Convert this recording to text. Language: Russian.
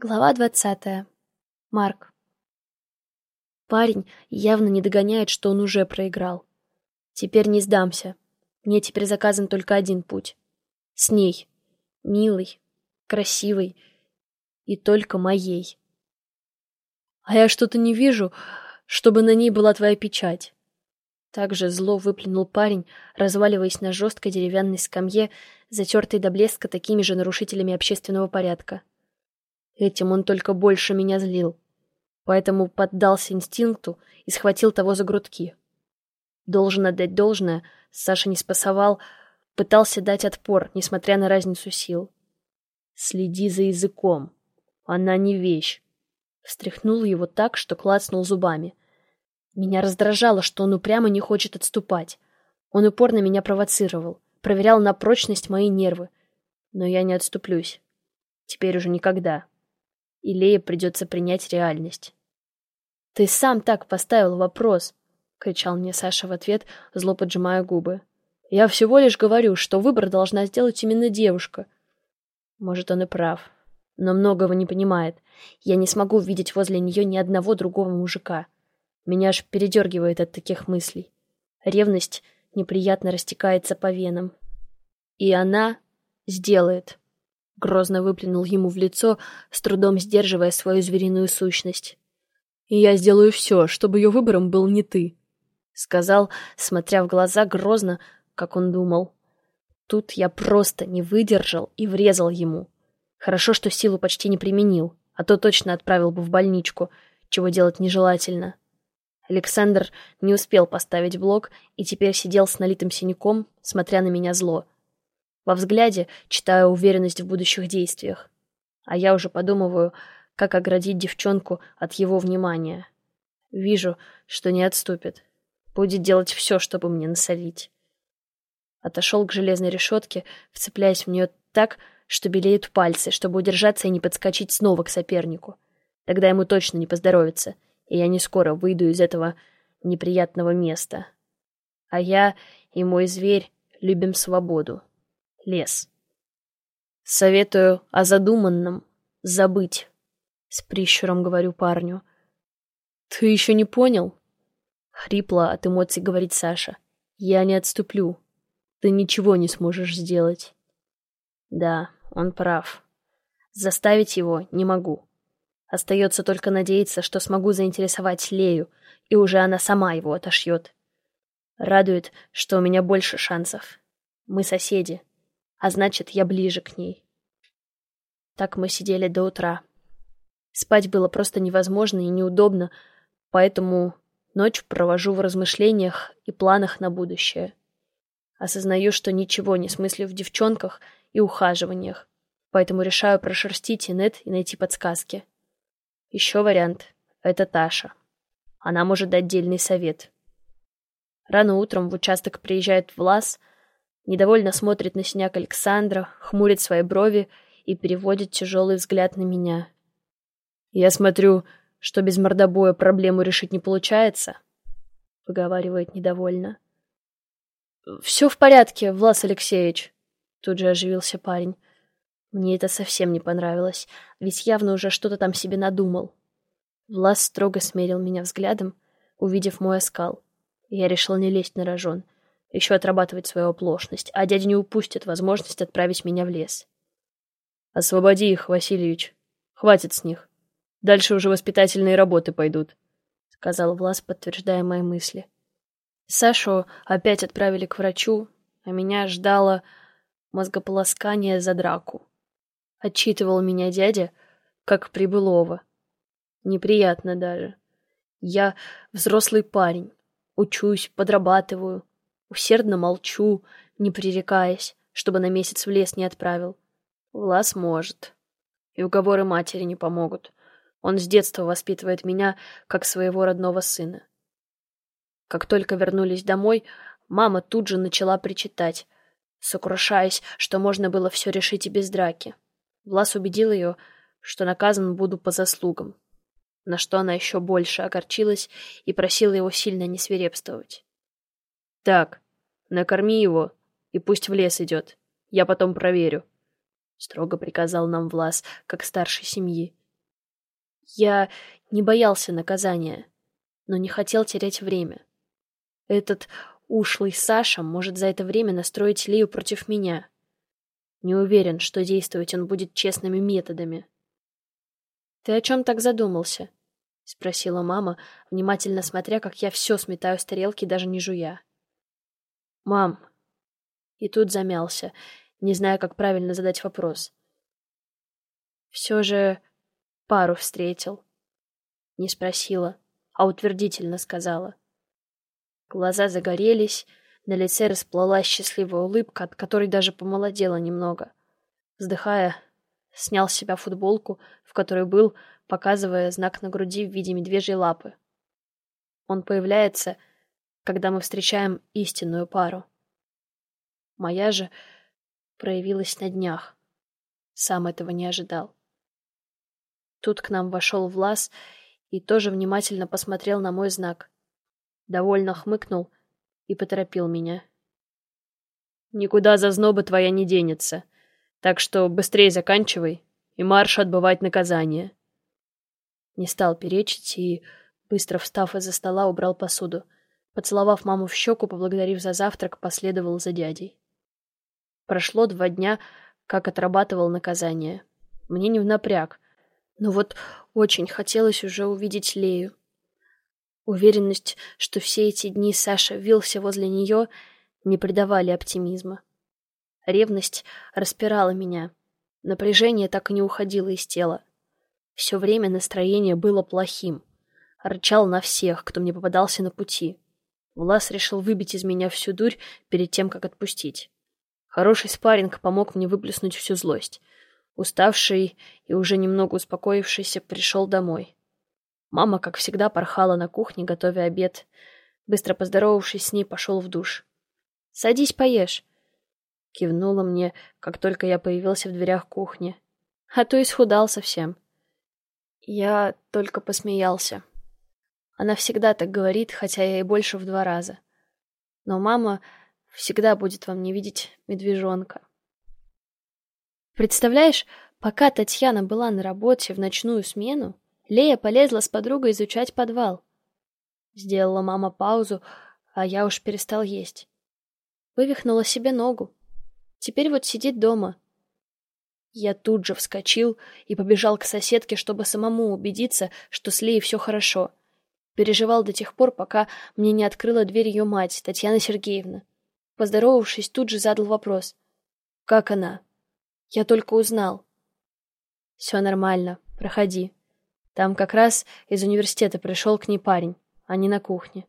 Глава двадцатая. Марк. Парень явно не догоняет, что он уже проиграл. Теперь не сдамся. Мне теперь заказан только один путь. С ней. Милой, красивой и только моей. А я что-то не вижу, чтобы на ней была твоя печать. Также зло выплюнул парень, разваливаясь на жесткой деревянной скамье, затертой до блеска такими же нарушителями общественного порядка. Этим он только больше меня злил. Поэтому поддался инстинкту и схватил того за грудки. Должен отдать должное, Саша не спасовал, пытался дать отпор, несмотря на разницу сил. «Следи за языком. Она не вещь». Встряхнул его так, что клацнул зубами. Меня раздражало, что он упрямо не хочет отступать. Он упорно меня провоцировал, проверял на прочность мои нервы. Но я не отступлюсь. Теперь уже никогда и Лее придется принять реальность. «Ты сам так поставил вопрос!» — кричал мне Саша в ответ, зло поджимая губы. «Я всего лишь говорю, что выбор должна сделать именно девушка». Может, он и прав, но многого не понимает. Я не смогу видеть возле нее ни одного другого мужика. Меня аж передергивает от таких мыслей. Ревность неприятно растекается по венам. И она сделает. Грозно выплюнул ему в лицо, с трудом сдерживая свою звериную сущность. «И я сделаю все, чтобы ее выбором был не ты», — сказал, смотря в глаза грозно, как он думал. Тут я просто не выдержал и врезал ему. Хорошо, что силу почти не применил, а то точно отправил бы в больничку, чего делать нежелательно. Александр не успел поставить блок и теперь сидел с налитым синяком, смотря на меня зло — во взгляде читаю уверенность в будущих действиях. А я уже подумываю, как оградить девчонку от его внимания. Вижу, что не отступит. Будет делать все, чтобы мне насолить. Отошел к железной решетке, вцепляясь в нее так, что белеют пальцы, чтобы удержаться и не подскочить снова к сопернику. Тогда ему точно не поздоровится, и я не скоро выйду из этого неприятного места. А я и мой зверь любим свободу лес. Советую о задуманном забыть. С прищуром говорю парню. Ты еще не понял? Хрипло от эмоций говорит Саша. Я не отступлю. Ты ничего не сможешь сделать. Да, он прав. Заставить его не могу. Остается только надеяться, что смогу заинтересовать Лею, и уже она сама его отошьет. Радует, что у меня больше шансов. Мы соседи а значит, я ближе к ней. Так мы сидели до утра. Спать было просто невозможно и неудобно, поэтому ночь провожу в размышлениях и планах на будущее. Осознаю, что ничего не смыслю в девчонках и ухаживаниях, поэтому решаю прошерстить инет и найти подсказки. Еще вариант — это Таша. Она может дать дельный совет. Рано утром в участок приезжает Влас — недовольно смотрит на синяк Александра, хмурит свои брови и переводит тяжелый взгляд на меня. «Я смотрю, что без мордобоя проблему решить не получается», — выговаривает недовольно. «Все в порядке, Влас Алексеевич», — тут же оживился парень. Мне это совсем не понравилось, ведь явно уже что-то там себе надумал. Влас строго смерил меня взглядом, увидев мой оскал. Я решил не лезть на рожон — еще отрабатывать свою оплошность, а дядя не упустит возможность отправить меня в лес. «Освободи их, Васильевич. Хватит с них. Дальше уже воспитательные работы пойдут», — сказал Влас, подтверждая мои мысли. Сашу опять отправили к врачу, а меня ждало мозгополоскание за драку. Отчитывал меня дядя, как прибылого. Неприятно даже. Я взрослый парень, учусь, подрабатываю, Усердно молчу, не пререкаясь, чтобы на месяц в лес не отправил. Влас может. И уговоры матери не помогут. Он с детства воспитывает меня, как своего родного сына. Как только вернулись домой, мама тут же начала причитать, сокрушаясь, что можно было все решить и без драки. Влас убедил ее, что наказан буду по заслугам, на что она еще больше огорчилась и просила его сильно не свирепствовать. «Так, накорми его и пусть в лес идет. Я потом проверю», — строго приказал нам Влас, как старший семьи. Я не боялся наказания, но не хотел терять время. Этот ушлый Саша может за это время настроить Лею против меня. Не уверен, что действовать он будет честными методами. «Ты о чем так задумался?» — спросила мама, внимательно смотря, как я все сметаю с тарелки, даже не жуя. «Мам!» И тут замялся, не зная, как правильно задать вопрос. «Все же пару встретил?» Не спросила, а утвердительно сказала. Глаза загорелись, на лице расплылась счастливая улыбка, от которой даже помолодела немного. Вздыхая, снял с себя футболку, в которой был, показывая знак на груди в виде медвежьей лапы. Он появляется, когда мы встречаем истинную пару. Моя же проявилась на днях. Сам этого не ожидал. Тут к нам вошел Влас и тоже внимательно посмотрел на мой знак. Довольно хмыкнул и поторопил меня. «Никуда зазноба твоя не денется, так что быстрее заканчивай и марш отбывать наказание». Не стал перечить и, быстро встав из-за стола, убрал посуду. Поцеловав маму в щеку, поблагодарив за завтрак, последовал за дядей. Прошло два дня, как отрабатывал наказание. Мне не в напряг — но вот очень хотелось уже увидеть Лею. Уверенность, что все эти дни Саша вился возле нее, не придавали оптимизма. Ревность распирала меня. Напряжение так и не уходило из тела. Все время настроение было плохим. Рычал на всех, кто мне попадался на пути. Влас решил выбить из меня всю дурь перед тем, как отпустить. Хороший спарринг помог мне выплеснуть всю злость. Уставший и уже немного успокоившийся, пришел домой. Мама, как всегда, порхала на кухне, готовя обед. Быстро поздоровавшись с ней, пошел в душ. «Садись, поешь», — кивнула мне, как только я появился в дверях кухни. «А то исхудал совсем». Я только посмеялся. Она всегда так говорит, хотя я и больше в два раза. Но мама всегда будет во мне видеть медвежонка. Представляешь, пока Татьяна была на работе в ночную смену, Лея полезла с подругой изучать подвал. Сделала мама паузу, а я уж перестал есть. Вывихнула себе ногу. Теперь вот сидит дома. Я тут же вскочил и побежал к соседке, чтобы самому убедиться, что с Леей все хорошо. Переживал до тех пор, пока мне не открыла дверь ее мать, Татьяна Сергеевна. Поздоровавшись, тут же задал вопрос. «Как она?» Я только узнал. Все нормально, проходи. Там как раз из университета пришел к ней парень, а не на кухне.